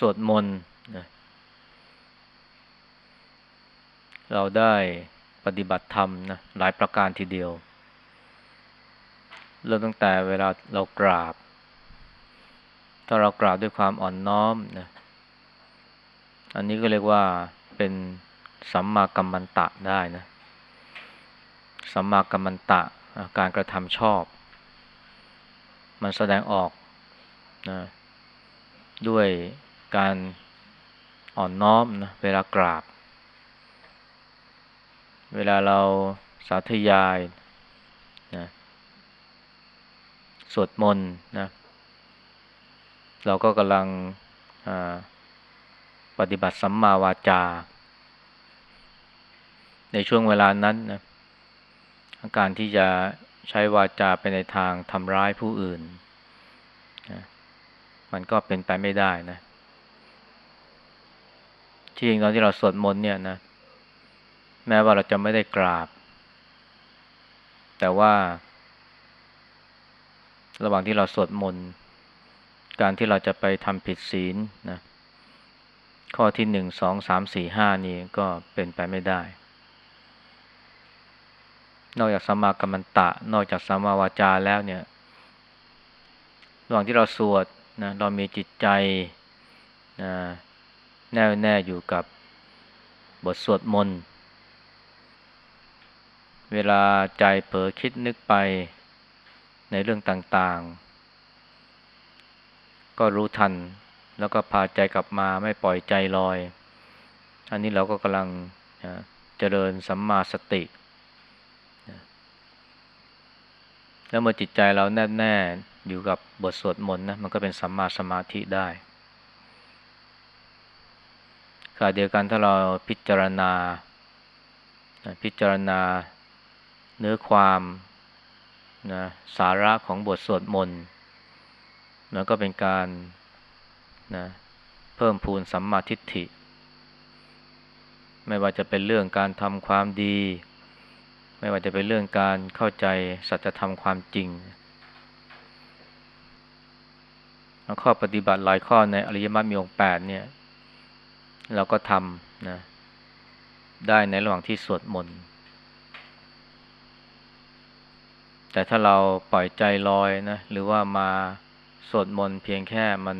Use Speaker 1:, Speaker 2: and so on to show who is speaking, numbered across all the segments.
Speaker 1: สวดมนต์นะเราได้ปฏิบัติธรรมนะหลายประการทีเดียว เริ่มตั้งแต่เวลาเรากราบ ถ้าเรากราบด้วยความอ่อนน้อมนะอันนี้ก็เรียกว่าเป็นสัมมากัมมันตะได้นะสัมมากัมมันตะการกระทำชอบ มันแสดงออกนะด้วย การอ่อนน้อมนะเวลากราบ เวลาเราสาธยายนะสวดมนต์นะเราก็กำลังปฏิบัติสัมมาวาจา ในช่วงเวลานั้นนะการที่จะใช้วาจาไปในทางทำร้ายผู้อื่นนะมันก็เป็นไปไม่ได้นะ ที่จริงตอนที่เราสวดมนต์เนี่ยนะ แม้ว่าเราจะไม่ได้กราบ แต่ว่า ระหว่างที่เราสวดมนต์การที่เราจะไปทำผิดศีลนะ ข้อที่หนึ่งสองสามสี่ห้านี่ก็เป็นไปไม่ได้ นอกจากสัมมากัมมันตะ นอกจากสัมมาวาจาแล้วเนี่ย ระหว่างที่เราสวดนะเรามีจิตใจนะ แน่วแน่อยู่กับบทสวดมนต์ เวลาใจเผลอคิดนึกไปในเรื่องต่างๆ ก็รู้ทันแล้วก็พาใจกลับมาไม่ปล่อยใจลอย อันนี้เราก็กำลังเจริญสัมมาสติ แล้วเมื่อจิตใจเราแน่แน่อยู่กับบทสวดมนต์นะ มันก็เป็นสัมมาสมาธิได้ ขณะเดียวกันถ้าเราพิจารณา พิจารณาเนื้อความนะสาระของบทสวดมนต์มันก็เป็นการนะเพิ่มพูนสัมมาทิฏฐิ ไม่ว่าจะเป็นเรื่องการทำความดี ไม่ว่าจะเป็นเรื่องการเข้าใจสัจธรรมความจริง ข้อปฏิบัติหลายข้อในอริยมรรคมีองค์แปดเนี่ย เราก็ทำนะได้ในระหว่างที่สวดมนต์แต่ถ้าเราปล่อยใจลอยนะ หรือว่ามาสวดมนต์เพียงแค่มัน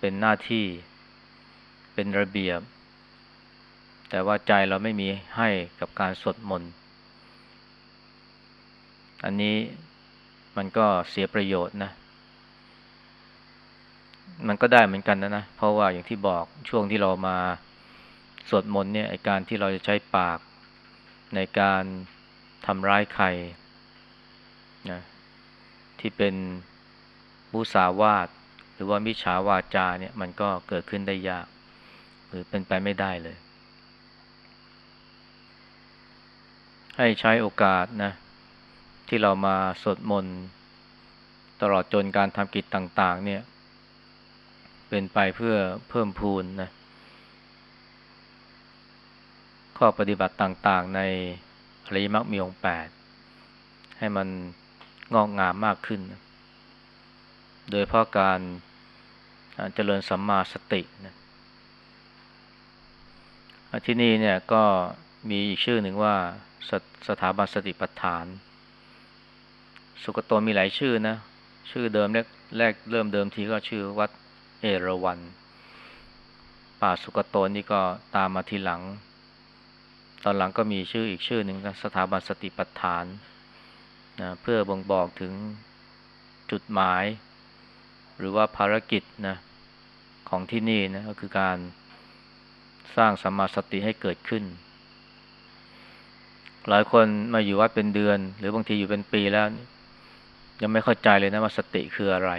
Speaker 1: เป็นหน้าที่เป็นระเบียบ แต่ว่าใจเราไม่มีให้กับการสวดมนต์อันนี้มันก็เสียประโยชน์นะ มันก็ได้เหมือนกันนะนะ เพราะว่าอย่างที่บอกช่วงที่เรามาสวดมนต์เนี่ยไอการที่เราจะใช้ปากในการทำร้ายใครนะที่เป็นบุสาวาทหรือว่ามิจฉาวาจาเนี่ยมันก็เกิดขึ้นได้ยาก หรือเป็นไปไม่ได้เลย ให้ใช้โอกาสนะ ที่เรามาสวดมนต์ตลอดจนการทำกิจต่าง ๆ เนี่ย เป็นไปเพื่อเพิ่มพูนนะข้อปฏิบัติต่างๆ ในอริยมรรคมีองค์แปดให้มันงอกงามมากขึ้นนะโดยเพราะการเจริญสัมมาสตินะที่นี่เนี่ยก็มีอีกชื่อหนึ่งว่าสสถาบันสติปัฏฐาน สุกโตมีหลายชื่อนะ ชื่อเดิมแรกแรกเริ่มเดิมทีก็ชื่อวัด เอราวันป่าสุกโตนี่ก็ตามมาทีหลัง ตอนหลังก็มีชื่ออีกชื่อหนึ่งสถาบันสติปัฏฐานนะเพื่อบ่งบอกถึงจุดหมาย หรือว่าภารกิจนะของที่นี่นะก็คือการสร้างสมาสติให้เกิดขึ้น หลายคนมาอยู่วัดเป็นเดือน หรือบางทีอยู่เป็นปีแล้ว ยังไม่เข้าใจเลยนะว่าสติคืออะไร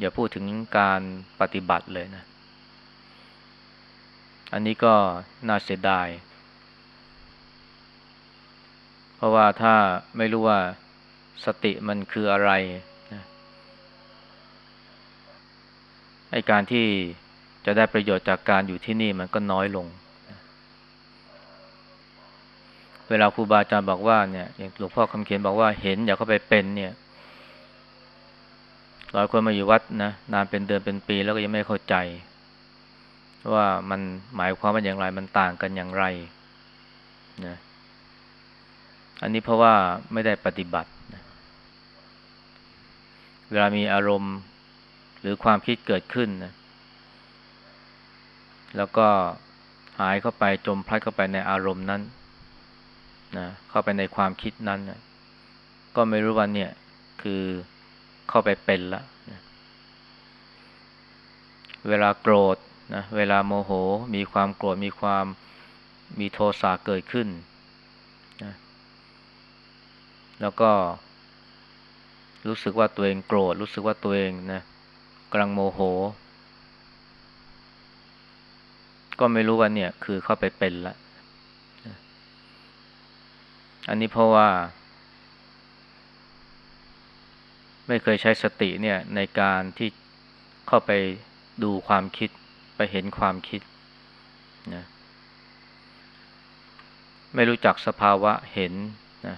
Speaker 1: อย่าพูดถึงการปฏิบัติเลยนะ อันนี้ก็น่าเสียดาย เพราะว่าถ้าไม่รู้ว่าสติมันคืออะไรนะไอการที่จะได้ประโยชน์จากการอยู่ที่นี่มันก็น้อยลง เวลาครูบาอาจารย์บอกว่าเนี่ยอย่างหลวงพ่อคำเขียนบอกว่าเห็นอย่าเข้าไปเป็นเนี่ย หลายคนมาอยู่วัดนะนานเป็นเดือนเป็นปีแล้วก็ยังไม่เข้าใจ ว่ามันหมายความว่าอย่างไรมันต่างกันอย่างไรนะอันนี้เพราะว่าไม่ได้ปฏิบัตินะเวลามีอารมณ์หรือความคิดเกิดขึ้นนะแล้วก็หายเข้าไปจมพลัดเข้าไปในอารมณ์นั้นนะเข้าไปในความคิดนั้นนะก็ไม่รู้ว่าเนี่ยคือ เข้าไปเป็นละนะเวลาโกรธนะเวลาโมโห มีความโกรธมีความมีโทสะเกิดขึ้นนะแล้วก็ รู้สึกว่าตัวเองโกรธ รู้สึกว่าตัวเองนะกำลังโมโห ก็ไม่รู้ว่าเนี่ย คือเข้าไปเป็นละอันนี้เพราะว่า ไม่เคยใช้สติเนี่ยในการที่เข้าไปดูความคิดไปเห็นความคิดนะไม่รู้จักสภาวะเห็นนะ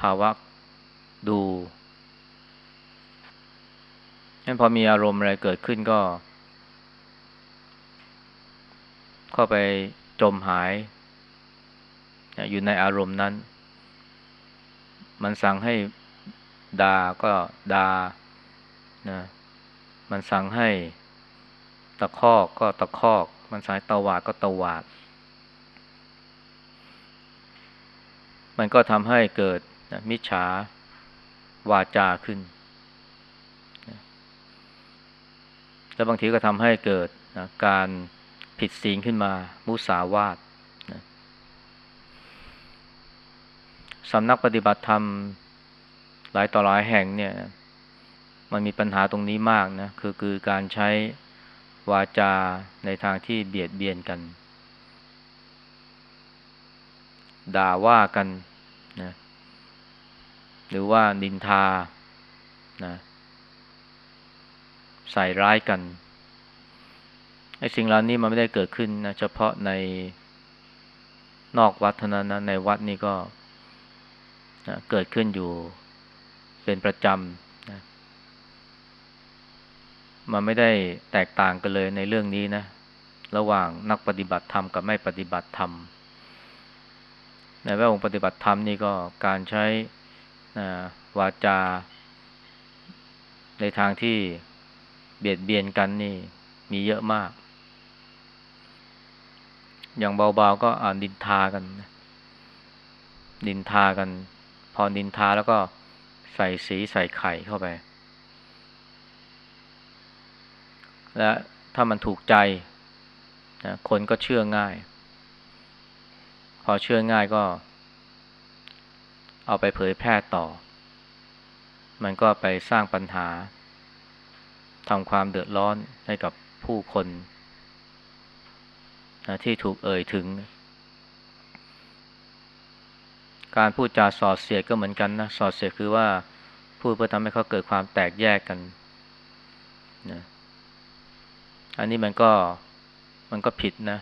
Speaker 1: ภาวะดูงั้นพอมีอารมณ์อะไรเกิดขึ้นก็ เข้าไปจมหายอยู่ในอารมณ์นั้น มันสั่งให้ ดา่าก็ดา่านะมันสั่งให้ตะคอกก็ตะคอก มันสั่งให้ตวาดก็ตะวาด มันก็ทำให้เกิดนะมิจฉาวาจาขึ้นนะแล้วบางทีก็ทำให้เกิดนะการผิดศีลขึ้นมา มุสาวาทนะสำนักปฏิบัติธรรม หลายต่อหลายแห่งเนี่ย มันมีปัญหาตรงนี้มากนะคือคือการใช้วาจาในทางที่เบียดเบียนกัน ด่าว่ากันนะหรือว่านินทานะใส่ร้ายกันไอ้สิ่งเหล่านี้มันไม่ได้เกิดขึ้นนะเฉพาะในนอกวัดเท่านั้นนะในวัดนี่ก็นะเกิดขึ้นอยู่ เป็นประจำนะมันไม่ได้แตกต่างกันเลยในเรื่องนี้นะ ระหว่างนักปฏิบัติธรรมกับไม่ปฏิบัติธรรม ในแวดวงปฏิบัติธรรมนี่ก็การใช้วาจา ในทางที่เบียดเบียนกันนี่มีเยอะมาก อย่างเบาๆก็อ่านดินทากัน ดินทากัน พอดินทาแล้วก็ ใส่สีใส่ไข่เข้าไป และถ้ามันถูกใจนะคนก็เชื่อง่าย พอเชื่อง่ายก็ เอาไปเผยแพร่ต่อ มันก็ไปสร้างปัญหาทำความเดือดร้อนให้กับผู้คนนะที่ถูกเอ่ยถึง การพูดจาสอดเสียดก็เหมือนกันนะสอดเสียดคือว่าพูดเพื่อทำให้เขาเกิดความแตกแยกกันนะอันนี้มันก็มันก็ผิดนะ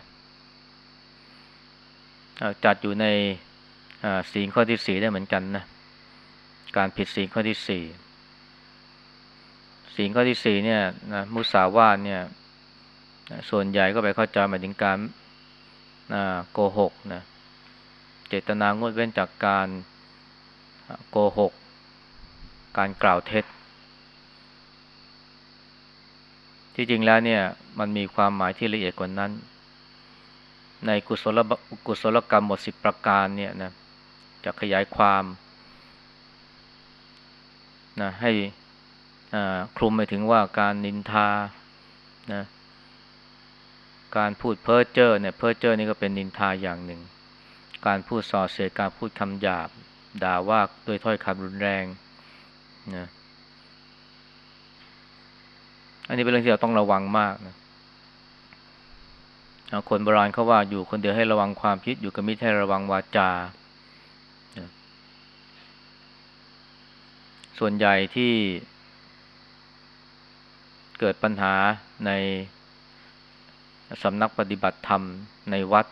Speaker 1: จัดอยู่ในสีข้อที่สี่ได้เหมือนกันนะการผิดสีข้อที่สี่สีข้อที่สี่เนี่ยนะมุสาวาทเนี่ยส่วนใหญ่ก็ไปเข้าใจหมายถึงการโกหกนะ จตนางดเว้นจากการโกหก การกล่าวเท็จ ที่จริงแล้วเนี่ยมันมีความหมายที่ละเอียดกว่านั้น ในกุศลกุศลกรรมหมดสิบประการเนี่ยนะจะขยายความนะให้คลุมไปถึงว่าการนินทานะการพูดเพ้อเจ้อเนี่ยเพ้อเจ้อนี่ก็เป็นนินทาอย่างหนึ่ง การพูดส่อเสียดการพูดคำหยาบ ด่าว่าด้วยถ้อยคำรุนแรงนะอันนี้เป็นเรื่องที่เราต้องระวังมากนะคนโบราณเขาว่าอยู่คนเดียวให้ระวังความคิดอยู่กับมิตรให้ระวังวาจา ส่วนใหญ่ที่เกิดปัญหาในสำนักปฏิบัติธรรมในวัด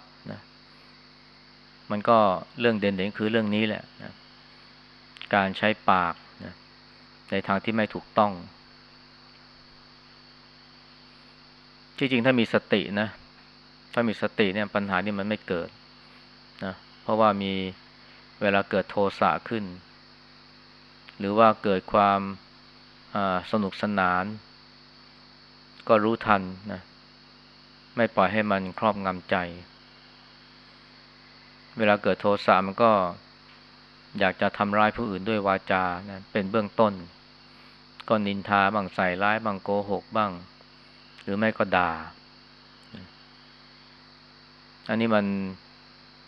Speaker 1: มันก็เรื่องเด่นๆคือเรื่องนี้แหละนะการใช้ปากนะในทางที่ไม่ถูกต้อง ที่จริงถ้ามีสตินะ ถ้ามีสติเนี่ยปัญหานี่มันไม่เกิดนะเพราะว่ามีเวลาเกิดโทสะขึ้น หรือว่าเกิดความสนุกสนาน ก็รู้ทันนะไม่ปล่อยให้มันครอบงำใจ เวลาเกิดโทสะมันก็อยากจะทำร้ายผู้อื่นด้วยวาจานะเป็นเบื้องต้น ก็นินทาบ้างใส่ร้ายบ้างโกหกบ้าง หรือไม่ก็ด่า อันนี้มัน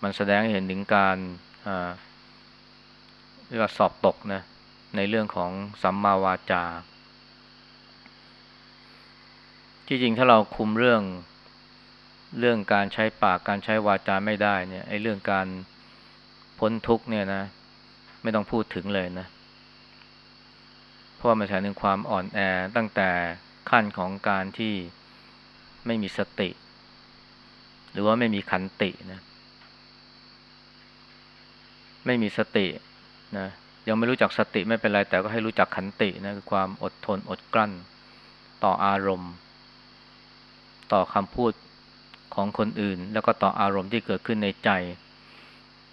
Speaker 1: มันแสดงให้เห็นถึงการเรียกว่าสอบตกนะในเรื่องของสัมมาวาจา ที่จริงถ้าเราคุมเรื่อง เรื่องการใช้ปากการใช้วาจาไม่ได้เนี่ยไอ้เรื่องการพ้นทุกเนี่ยนะ ไม่ต้องพูดถึงเลยนะ เพราะมันแสดงถึงความอ่อนแอตั้งแต่ขั้นของการที่ไม่มีสติ หรือว่าไม่มีขันตินะ ไม่มีสตินะยังไม่รู้จักสติไม่เป็นไร แต่ก็ให้รู้จักขันตินะคือความอดทนอดกลั้น ต่ออารมณ์ ต่อคำพูด ของคนอื่น แล้วก็ต่ออารมณ์ที่เกิดขึ้นในใจ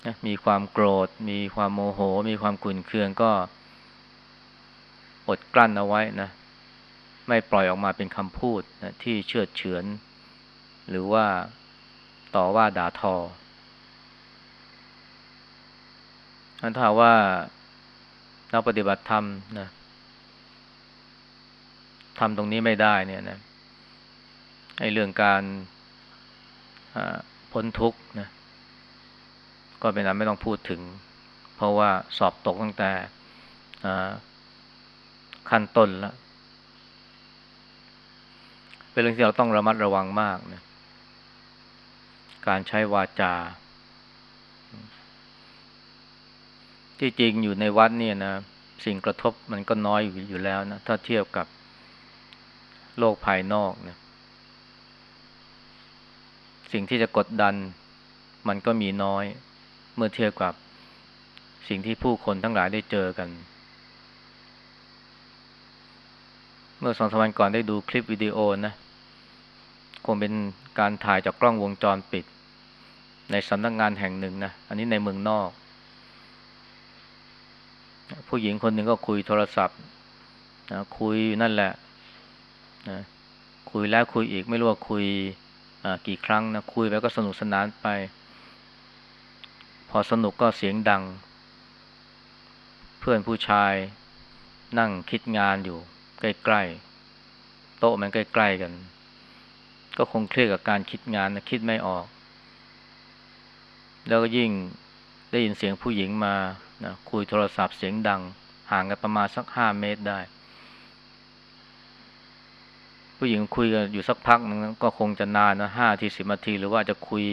Speaker 1: นะมีความโกรธ มีความโมโห มีความขุ่นเคืองก็อดกลั้นเอาไว้นะ ไม่ปล่อยออกมาเป็นคำพูดนะที่เชื่อเฉือน หรือว่าต่อว่าด่าทอถ้าว่านักปฏิบัติธรรมนะทำตรงนี้ไม่ได้เนี่ยนะไอ้เรื่องการ พ้นทุกข์นะก็เป็นอันไม่ต้องพูดถึง เพราะว่าสอบตกตั้งแต่ขั้นต้นแล้ว เป็นเรื่องที่เราต้องระมัดระวังมากนะการใช้วาจา ที่จริงอยู่ในวัดเนี่ยนะสิ่งกระทบมันก็น้อยอยู่แล้วนะ ถ้าเทียบกับโลกภายนอกนะ สิ่งที่จะกดดัน มันก็มีน้อย เมื่อเทียบกับสิ่งที่ผู้คนทั้งหลายได้เจอกัน เมื่อสองสวันก่อนได้ดูคลิปวิดีโอนะคงเป็นการถ่ายจากกล้องวงจรปิด ในสำนักงงานแห่งหนึ่งนะ อันนี้ในเมืองนอก ผู้หญิงคนหนึ่งก็คุยโทรศัพท์นะคุยนั่นแหละนะคุยแล้วคุยอีกไม่รู้ว่าคุย กี่ครั้งนะคุยไปก็สนุกสนานไป พอสนุกก็เสียงดัง เพื่อนผู้ชายนั่งคิดงานอยู่ ใกล้ๆโต๊ะมันใกล้ๆกัน ก็คงเครียดกับการคิดงานนะคิดไม่ออก แล้วก็ยิ่งได้ยินเสียงผู้หญิงมานะคุยโทรศัพท์เสียงดัง ห่างกันประมาณสักห้าเมตรได้ ผู้หญิงคุยกันอยู่สักพักนึงก็คงจะนานนะห้าทีสิบนาทีหรือว่าจะคุย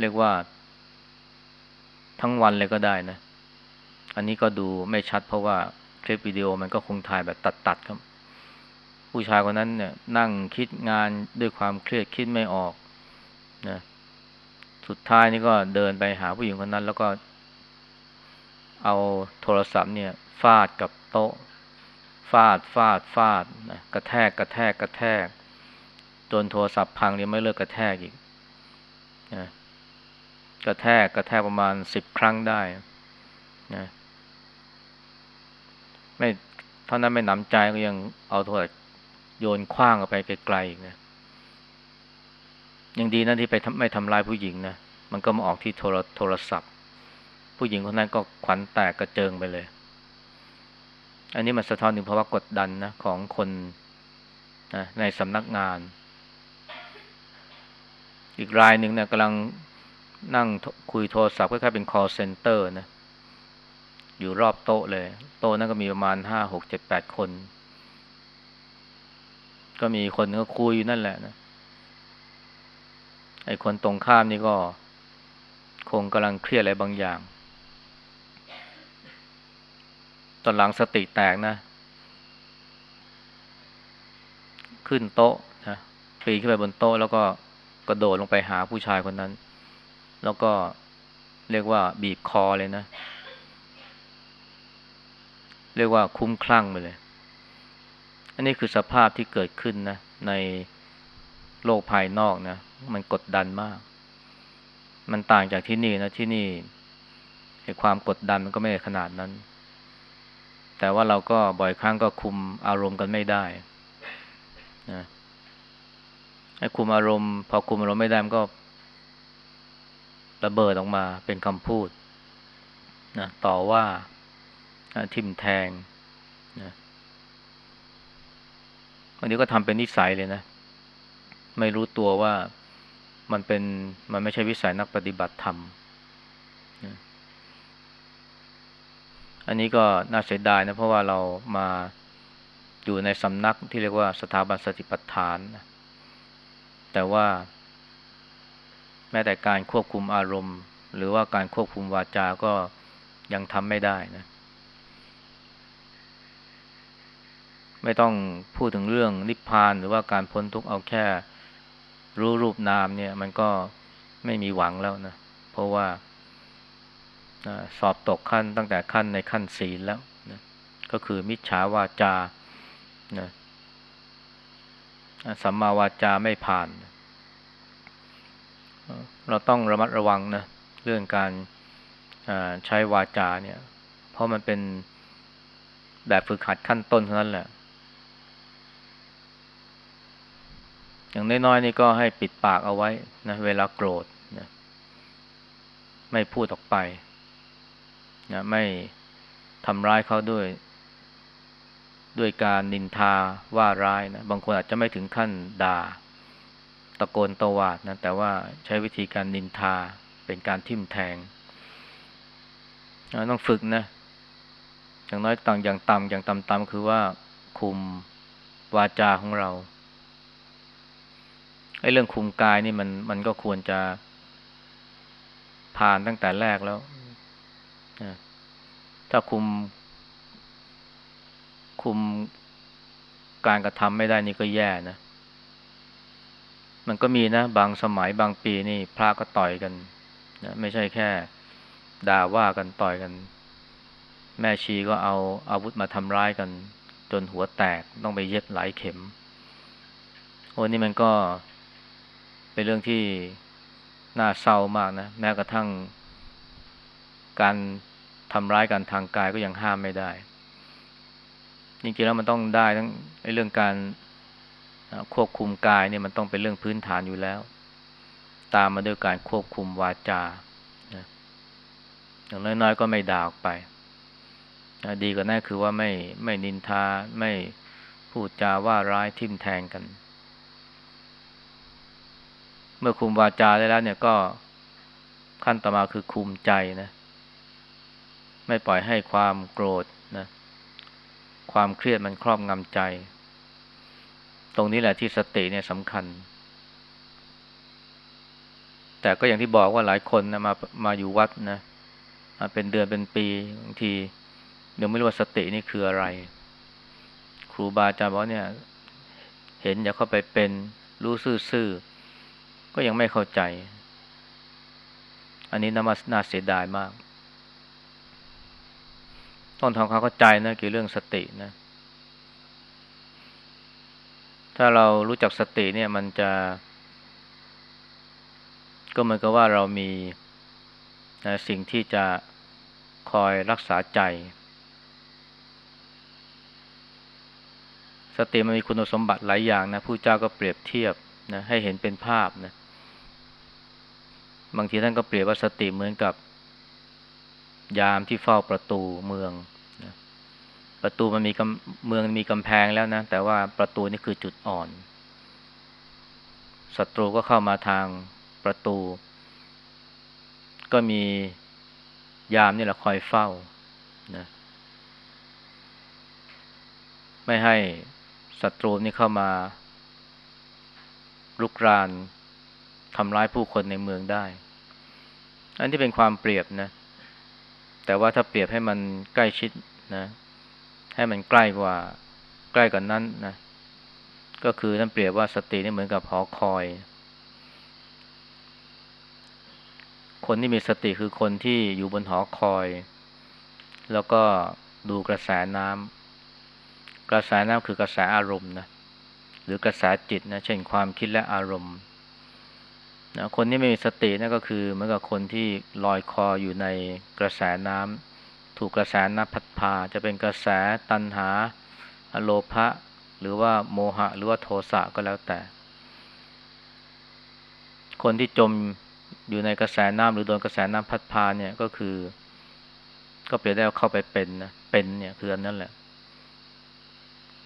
Speaker 1: เรียกว่า ทั้งวันเลยก็ได้นะ อันนี้ก็ดูไม่ชัดเพราะว่าคลิปวิดีโอมันก็คงถ่ายแบบตัดๆครับ ผู้ชายคนนั้นเนี่ยนั่งคิดงานด้วยความเครียดคิดไม่ออกนะสุดท้ายนี่ก็เดินไปหาผู้หญิงคนนั้น แล้วก็เอาโทรศัพท์เนี่ยฟาดกับโต๊ะ ฟาดฟาดฟาดนะกระแทกกระแทกกระแทก จนโทรศัพท์พังเนี่ยไม่เลิกกระแทกอีกนะกระแทกกระแทกประมาณสิบครั้งได้นะไม่เท่านั้นไม่หนำใจก็ยังเอาโทรศัพท์โยนคว้างออกไปไกลๆอีกนะยังดีนะที่ไปไม่ทำลายผู้หญิงนะมันก็มาออกที่โทรโทรศัพท์ ผู้หญิงคนนั้นก็ขวัญแตกกระเจิงไปเลย อันนี้มันสะท้อนถึงภาวะกดดันนะของคนนะในสำนักงาน อีกรายหนึ่งเนี่ยกำลังนั่งคุยโทรศัพท์คล้ายๆเป็น call center นะ อยู่รอบโต๊ะเลย โต๊ะนั้นก็มีประมาณห้าหกเจ็ดแปดคน ก็มีคนก็คุยอยู่นั่นแหละนะไอ้คนตรงข้ามนี่ก็ คงกำลังเครียดอะไรบางอย่าง ตอนหลังสติแตกนะ ขึ้นโต๊ะนะปีนขึ้นไปบนโต๊ะ แล้วก็กระโดดลงไปหาผู้ชายคนนั้น แล้วก็เรียกว่าบีบคอเลยนะ เรียกว่าคุ้มคลั่งไปเลย อันนี้คือสภาพที่เกิดขึ้นนะ ในโลกภายนอกนะ มันกดดันมาก มันต่างจากที่นี่นะที่นี่ไอความกดดันมันก็ไม่ขนาดนั้น แต่ว่าเราก็บ่อยครั้งก็คุมอารมณ์กันไม่ได้นะให้คุมอารมณ์ พอคุมอารมณ์ไม่ได้มันก็ ระเบิดออกมาเป็นคำพูดนะต่อว่าทิมแทงนะอันนี้ก็ทำเป็นนิสัยเลยนะ ไม่รู้ตัวว่ามันเป็นมันไม่ใช่วิสัยนักปฏิบัติธรรมนะ อันนี้ก็น่าเสียดายนะเพราะว่าเรามาอยู่ในสำนักที่เรียกว่าสถาบันสติปัฏฐานนะแต่ว่า แม้แต่การควบคุมอารมณ์ หรือว่าการควบคุมวาจาก็ยังทำไม่ได้นะ ไม่ต้องพูดถึงเรื่องนิพพานหรือว่าการพ้นทุกข์เอาแค่รู้รูปนามเนี่ย มันก็ไม่มีหวังแล้วนะ เพราะว่า สอบตกขั้นตั้งแต่ขั้นในขั้นศีลแล้วนะก็คือมิจฉาวาจานะสัมมาวาจาไม่ผ่าน เราต้องระมัดระวังนะเรื่องการใช้วาจาเนี่ย เพราะมันเป็นแบบฝึกหัดขั้นต้นเท่านั้นแหละ อย่างน้อยๆนี่ก็ให้ปิดปากเอาไว้นะเวลาโกรธนะไม่พูดออกไป นะไม่ทำร้ายเขาด้วย ด้วยการนินทาว่าร้ายนะบางคนอาจจะไม่ถึงขั้นด่า ตะโกนตวาดนะแต่ว่าใช้วิธีการนินทาเป็นการทิ่มแทงต้องฝึกนะ อย่างน้อยต่างอย่างต่ำอย่างต่ำๆคือว่าคุมวาจาของเราไอ้เรื่องคุมกายนี่มันมันก็ควรจะผ่านตั้งแต่แรกแล้ว ถ้าคุม คุมการกระทำไม่ได้นี่ก็แย่นะ มันก็มีนะ บางสมัยบางปีนี่พระก็ต่อยกันนะไม่ใช่แค่ด่าว่ากันต่อยกัน แม่ชีก็เอาอาวุธมาทำร้ายกัน จนหัวแตกต้องไปเย็บหลายเข็ม โอ้นี่มันก็เป็นเรื่องที่น่าเศร้ามากนะ แม้กระทั่งการ ทำร้ายกันทางกายก็ยังห้ามไม่ได้จริงๆแล้วมันต้องได้ทั้งเรื่องการควบคุมกายเนี่ยมันต้องเป็นเรื่องพื้นฐานอยู่แล้ว ตามมาด้วยการควบคุมวาจาอย่างน้อยๆก็ไม่ด่าออกไป ดีกว่านั้นคือว่าไม่ไม่นินทาไม่พูดจาว่าร้ายทิมแทงกัน เมื่อคุมวาจาได้แล้วเนี่ยก็ขั้นต่อมาคือคุมใจนะ ไม่ปล่อยให้ความโกรธนะความเครียดมันครอบงำใจ ตรงนี้แหละที่สติเนี่ยสำคัญ แต่ก็อย่างที่บอกว่าหลายคนนะมามาอยู่วัดนะเป็นเดือนเป็นปีบางทีเดี๋ยวไม่รู้ว่าสตินี่คืออะไร ครูบาอาจารย์บอกเนี่ย เห็นอย่าเข้าไปเป็นรู้ซื่อๆก็ยังไม่เข้าใจ อันนี้น่าน่าเสียดายมาก ต้องทำความเข้าใจนะเกี่ยวเรื่องสตินะ ถ้าเรารู้จักสติเนี่ยมันจะ ก็เหมือนกับว่าเรามีนะสิ่งที่จะคอยรักษาใจ สติมันมีคุณสมบัติหลายอย่างนะผู้เจ้าก็เปรียบเทียบนะให้เห็นเป็นภาพนะ บางทีท่านก็เปรียบว่าสติเหมือนกับ ยามที่เฝ้าประตูเมืองนะประตูมันมีเมืองมีกำแพงแล้วนะ แต่ว่าประตูนี่คือจุดอ่อน ศัตรูก็เข้ามาทางประตู ก็มียามนี่แหละคอยเฝ้านะไม่ให้ศัตรูนี่เข้ามาลุกรานทำร้ายผู้คนในเมืองได้ อันที่เป็นความเปรียบนะ แต่ว่าถ้าเปรียบให้มันใกล้ชิดนะ ให้มันใกล้กว่าใกล้กว่านั้นนะ ก็คือท่านเปรียบว่าสตินี่เหมือนกับหอคอย คนที่มีสติคือคนที่อยู่บนหอคอย แล้วก็ดูกระแสน้ำกระแสน้ำคือกระแสอารมณ์นะหรือกระแสจิตนะเช่นความคิดและอารมณ์ นะคนที่ไม่มีสตินั่นก็คือเหมือนกับคนที่ลอยคออยู่ในกระแสน้ำถูกกระแสน้ำพัดพา จะเป็นกระแสตันหาอโลภะหรือว่าโมหะ หรือว่าโทสะก็แล้วแต่ คนที่จมอยู่ในกระแสน้ำหรือโดนกระแสน้ำพัดพาเนี่ยก็คือ ก็เปลี่ยนได้เข้าไปเป็นนะเป็นเนี่ยคืออันนั้นแหละ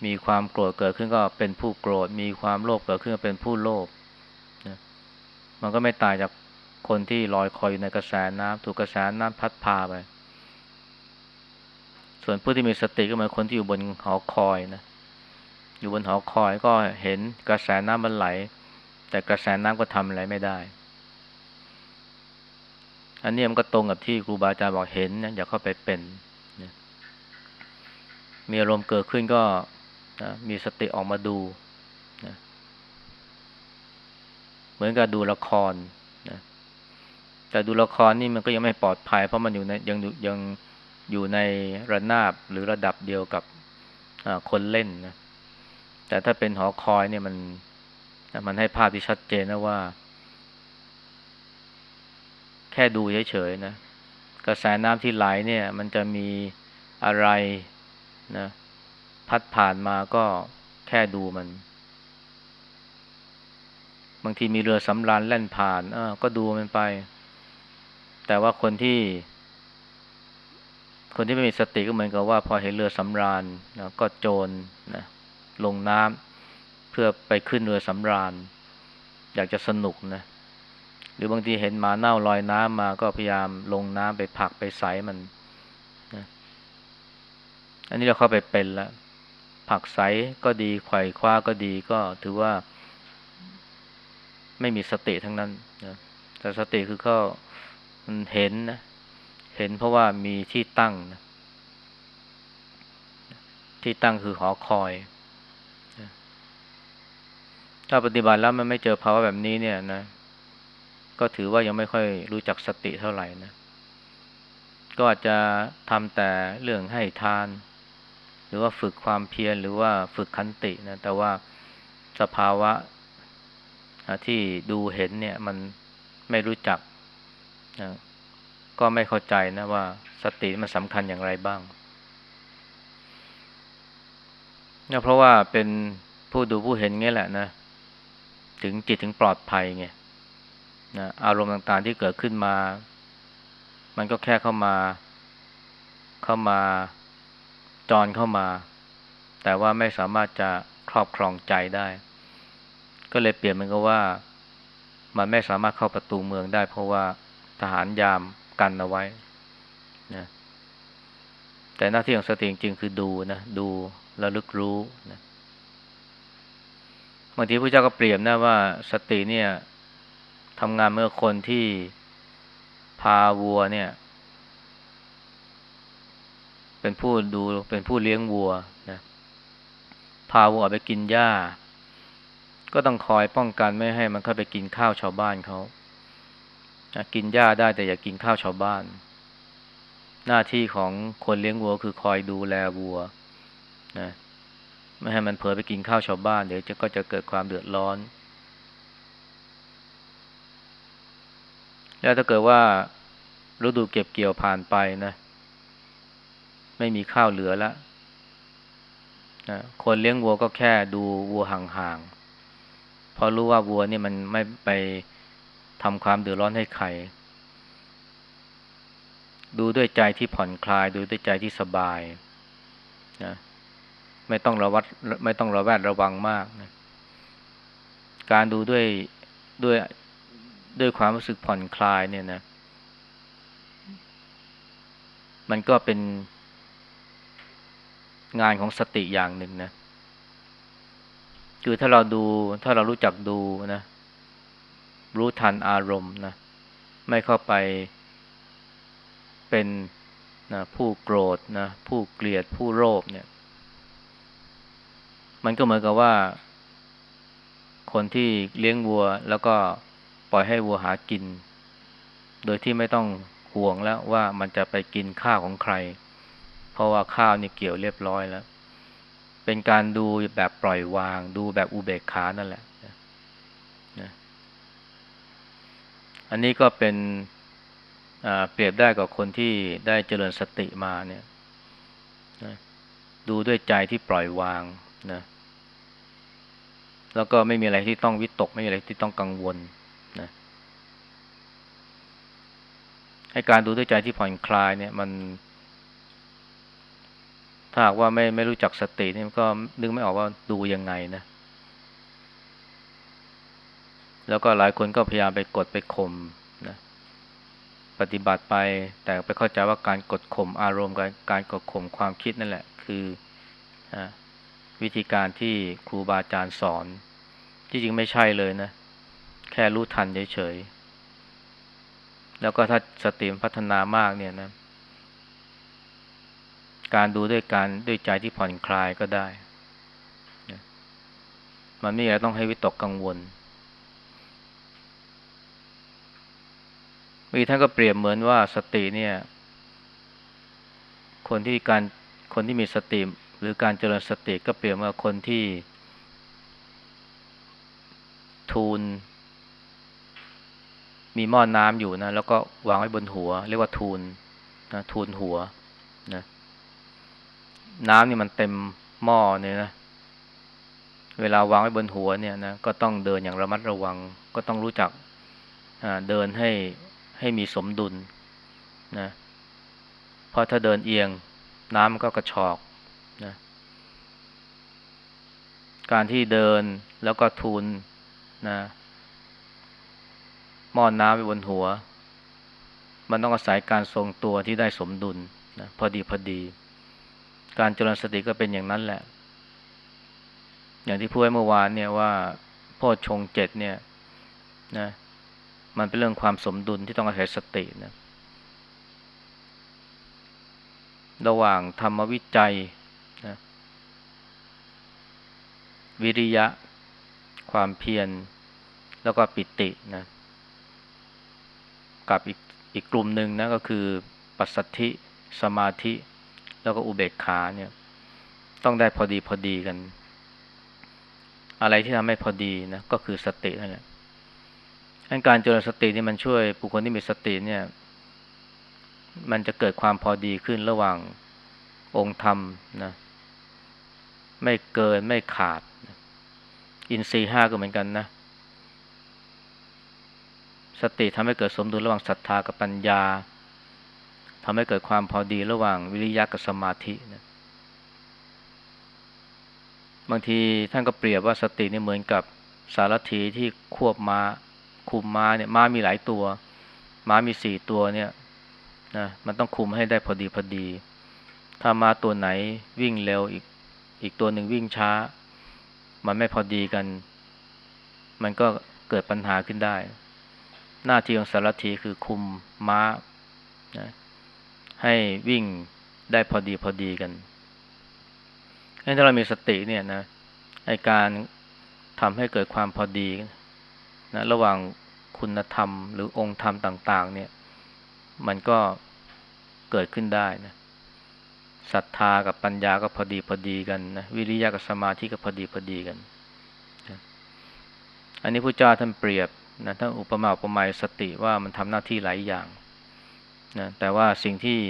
Speaker 1: มีความโกรธเกิดขึ้นก็เป็นผู้โกรธ มีความโลภเกิดขึ้นก็เป็นผู้โลภ มันก็ไม่ตายจากคนที่ลอยคอยอยู่ในกระแสน้ำถูกกระแสน้ำพัดพาไป ส่วนผู้ที่มีสติก็เหมือนคนที่อยู่บนหอคอยนะ อยู่บนหอคอยก็เห็นกระแสน้ำมันไหล แต่กระแสน้ำก็ทำอะไรไม่ได้ อันนี้มันก็ตรงกับที่ครูบาอาจารย์บอกเห็นนะอย่าเข้าไปเป็นมีอารมณ์เกิดขึ้นก็มีสติออกมาดูนะ เหมือนกับดูละครนะแต่ดูละครนี่มันก็ยังไม่ปลอดภัย เพราะมันอยู่ในยังยังอยู่ในระนาบหรือระดับเดียวกับคนเล่นนะแต่ถ้าเป็นหอคอยเนี่ยมันมันให้ภาพที่ชัดเจนนะว่า แค่ดูเฉยๆนะกระแสน้ำที่ไหลเนี่ย มันจะมีอะไรนะ พัดผ่านมาก็แค่ดูมัน บางทีมีเรือสำราญแล่นผ่านอก็ดูมันไป แต่ว่าคนที่ คนที่ไม่มีสติก็เหมือนกับว่า พอเห็นเรือสำราญนะก็โจรนะลงน้ำเพื่อไปขึ้นเรือสำราญ อยากจะสนุกนะหรือบางทีเห็นหมาเน่าลอยน้ำมาก็พยายามลงน้ำไปผักไปใสมันนะอันนี้เราเข้าไปเป็นแล้วผักใสก็ดีไขว่คว้าก็ดีก็ถือว่า ไม่มีสติทั้งนั้นนะแต่สติคือเขามันเห็นนะ เห็นเพราะว่ามีที่ตั้งนะที่ตั้งคือหอคอย ถ้าปฏิบัติแล้วมันไม่เจอภาวะแบบนี้เนี่ยนะ ก็ถือว่ายังไม่ค่อยรู้จักสติเท่าไหร่นะ ก็อาจจะทำแต่เรื่องให้ทาน หรือว่าฝึกความเพียรหรือว่าฝึกขันตินะ แต่ว่าสภาวะ ที่ดูเห็นเนี่ยมันไม่รู้จักนะก็ไม่เข้าใจนะว่าสติมันสำคัญอย่างไรบ้างเนี่ยเพราะว่าเป็นผู้ดูผู้เห็นงี้แหละนะ ถึงจิตถึงปลอดภัยไงนะอารมณ์ต่างๆที่เกิดขึ้นมา มันก็แค่เข้ามา เข้ามาจอนเข้ามา แต่ว่าไม่สามารถจะครอบครองใจได้ ก็เลยเปลี่ยนมันก็ว่า มันไม่สามารถเข้าประตูเมืองได้ เพราะว่าทหารยามกันเอาไว้นะแต่หน้าที่ของสติจริงๆคือดูนะดูแลลึกรู้นะบางทีพระเจ้าก็เปรียบนะว่าสติเนี่ยทำงานเมื่อคนที่พาวัวเนี่ย เป็นผู้ดูเป็นผู้เลี้ยงวัวนะพาวัวไปกินหญ้า ก็ต้องคอยป้องกันไม่ให้มันเข้าไปกินข้าวชาวบ้านเขากินหญ้าได้แต่อย่ากกินข้าวชาวบ้าน หน้าที่ของคนเลี้ยงวัวคือคอยดูแลวัวนะไม่ให้มันเผลอไปกินข้าวชาวบ้านเดี๋ยวจะก็จะเกิดความเดือดร้อน แล้วถ้าเกิดว่าฤดูเก็บเกี่ยวผ่านไปนะ ไม่มีข้าวเหลือแล้วนะคนเลี้ยงวัวก็แค่ดูวัวห่างๆ พอรู้ว่าวัวนี่มันไม่ไปทำความเดือดร้อนให้ใคร ดูด้วยใจที่ผ่อนคลาย ดูด้วยใจที่สบายนะไม่ต้องระวัดไม่ต้องระแวดระวังมากนะการดูด้วยด้วยด้วยความรู้สึกผ่อนคลายเนี่ยนะ มันก็เป็นงานของสติอย่างหนึ่งนะ คือถ้าเราดูถ้าเรารู้จักดูนะ รู้ทันอารมณ์นะ ไม่เข้าไปเป็นนะผู้โกรธนะ ผู้เกลียดผู้โลภเนี่ย มันก็เหมือนกับว่า คนที่เลี้ยงวัว แล้วก็ปล่อยให้วัวหากิน โดยที่ไม่ต้องห่วงแล้วว่ามันจะไปกินข้าวของใคร เพราะว่าข้าวนี่เกี่ยวเรียบร้อยแล้ว เป็นการดูแบบปล่อยวาง ดูแบบอุเบกขานั่นแหละนะอันนี้ก็เป็นเปรียบได้กับคนที่ได้เจริญสติมาเนี่ยนะดูด้วยใจที่ปล่อยวางนะแล้วก็ไม่มีอะไรที่ต้องวิตก ไม่มีอะไรที่ต้องกังวลนะให้การดูด้วยใจที่ผ่อนคลายเนี่ยมัน ถ้าหากว่าไม่ไม่รู้จักสตินี่ก็นึกไม่ออกว่าดูยังไงนะ แล้วก็หลายคนก็พยายามไปกดไปข่มนะ ปฏิบัติไป แต่ไปเข้าใจว่าการกดข่มอารมณ์การการกดข่มความคิดนั่นแหละ คืออวิธีการที่ครูบาอาจารย์สอน ที่จริงไม่ใช่เลยนะ แค่รู้ทันเฉยๆแล้วก็ถ้าสติพัฒนามากเนี่ยนะ การดูด้วยการด้วยใจที่ผ่อนคลายก็ได้มันไม่ต้องให้วิตกกังวลมีท่านก็เปรียบเหมือนว่าสติเนี่ย คนที่การคนที่มีสติหรือการเจริญสติก็เปรียบว่าคนที่ทูลมีหม้อนน้ำอยู่นะ แล้วก็วางไว้บนหัว เรียกว่าทูลนะทูลหัวนะ น้ำนี่มันเต็มหม้อเนี่ยนะ เวลาวางไว้บนหัวเนี่ยนะ ก็ต้องเดินอย่างระมัดระวัง ก็ต้องรู้จักเดินให้ให้มีสมดุลนะเพราะถ้าเดินเอียงน้ำก็กระชอกนะการที่เดินแล้วก็ทูลนะหม้อนน้ำไปบนหัว มันต้องอาศัยการทรงตัวที่ได้สมดุลนะพอดีพอดี การเจริญสติก็เป็นอย่างนั้นแหละ อย่างที่พูดเมื่อวานเนี่ยว่าพ่อชงเจ็ดเนี่ยนะมันเป็นเรื่องความสมดุลที่ต้องอาศัยสตินะระหว่างธรรมวิจัยนะวิริยะ ความเพียรแล้วก็ปิตินะกับอีกอีกกลุ่มหนึ่งนะก็คือปัสสัทธิ สมาธิ แล้วก็อุเบกขาเนี่ย ต้องได้พอดีพอดีกัน อะไรที่ทำให้พอดีนะก็คือสตินั่นแหละการเจริญสตินี่มันช่วยบุคคลที่มีสติเนี่ย มันจะเกิดความพอดีขึ้นระหว่างองค์ธรรมนะ ไม่เกินไม่ขาด อินทรีห้าก็เหมือนกันนะ สติทำให้เกิดสมดุลระหว่างศรัทธากับปัญญา ทำให้เกิดความพอดีระหว่างวิริยะกับสมาธินะบางทีท่านก็เปรียบว่าสตินี่เหมือนกับสารถีที่ควบมา้าคุมม้าเนี่ยม้ามีหลายตัว ม้ามีสี่ตัวเนี่ยนะมันต้องคุมให้ได้พอดีพอดี ถ้าม้าตัวไหนวิ่งเร็วอีกอีกตัวหนึ่งวิ่งช้า มันไม่พอดีกัน มันก็เกิดปัญหาขึ้นได้ หน้าที่ของสารถีคือคุมม้านะ ให้วิ่งได้พอดีพอดีกันถ้าเรามีสติเนี่ยนะในการทำให้เกิดความพอดีนะระหว่างคุณธรรม หรือองค์ธรรมต่าง ๆ เนี่ย มันก็เกิดขึ้นได้นะศรัทธากับปัญญาก็พอดีพอดีกันนะวิริยะกับสมาธิก็พอดีพอดีกันนะอันนี้พระเจ้าท่านเปรียบนะท่านอุปมาอุปไมยสติว่ามันทำหน้าที่หลายอย่าง นะแต่ว่าสิ่งที่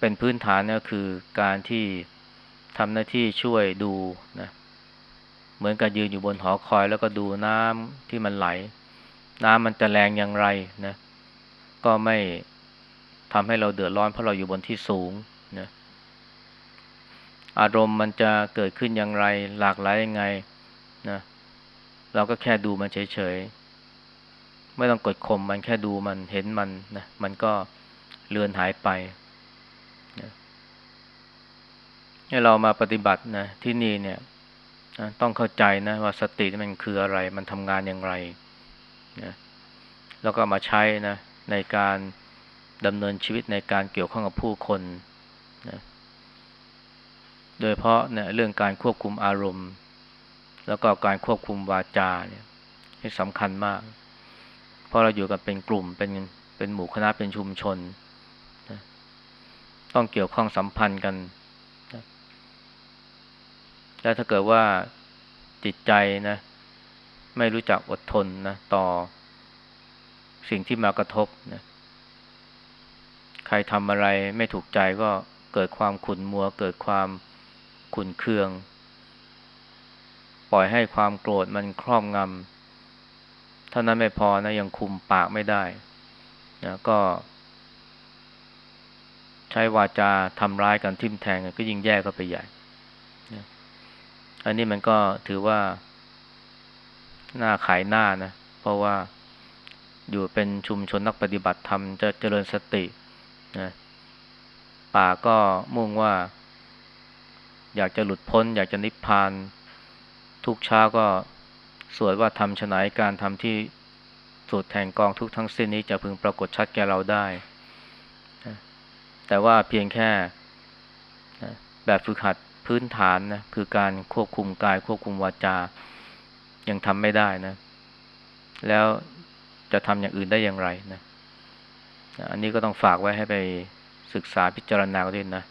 Speaker 1: เป็นพื้นฐานก็คือการที่ทำหน้าที่ช่วยดูนะเหมือนกับยืนอยู่บนหอคอยแล้วก็ดูน้ำที่มันไหล น้ำมันจะแรงอย่างไรนะก็ไม่ทำให้เราเดือดร้อนเพราะเราอยู่บนที่สูงนะอารมณ์มันจะเกิดขึ้นอย่างไรหลากหลายยังไงนะเราก็แค่ดูมันเฉยๆ ไม่ต้องกดข่มมันแค่ดูมันเห็นมันนะมันก็เลือนหายไปนะให้เรามาปฏิบัตินะที่นี่เนี่ยนะต้องเข้าใจนะว่าสติมันคืออะไร มันทำงานอย่างไรนะแล้วก็มาใช้นะในการดำเนินชีวิตในการเกี่ยวข้องกับผู้คนนะโดยเพราะเนี่ยเรื่องการควบคุมอารมณ์ แล้วก็การควบคุมวาจาเนี่ยที่สำคัญมาก ราะเราอยู่กันเป็นกลุ่มเป็นเป็นหมู่คณะเป็นชุมชนนะต้องเกี่ยวข้องสัมพันธ์กันนะแล้วถ้าเกิดว่าจิตใจนะ ไม่รู้จักอดทนนะต่อสิ่งที่มากระทบนะใครทำอะไรไม่ถูกใจก็เกิดความขุ่นมัว เกิดความขุ่นเคือง ปล่อยให้ความโกรธมันครอบงำ ท่านั้นไม่พอนะยังคุมปากไม่ได้นะก็ ใช้วาจาทำร้ายกันทิ่มแทงก็ยิ่งแย่ก็ไปใหญ่นะอันนี้มันก็ถือว่า หน้าขายหน้านะ เพราะว่าอยู่เป็นชุมชนนักปฏิบัติธรรมจะเจริญสตินะป่าก็มุ่งว่า อยากจะหลุดพ้น อยากจะนิพพาน ทุกเช้าก็ สวดว่าทำฉนายการทำที่สุดแห่งกองทุกทั้งสิ้นนี้จะพึงปรากฏชัดแก่เราได้ แต่ว่าเพียงแค่แบบฝึกหัดพื้นฐานนะคือการควบคุมกายควบคุมวาจา ยังทำไม่ได้นะ แล้วจะทำอย่างอื่นได้อย่างไรนะ อันนี้ก็ต้องฝากไว้ให้ไปศึกษาพิจารณาด้วยนะ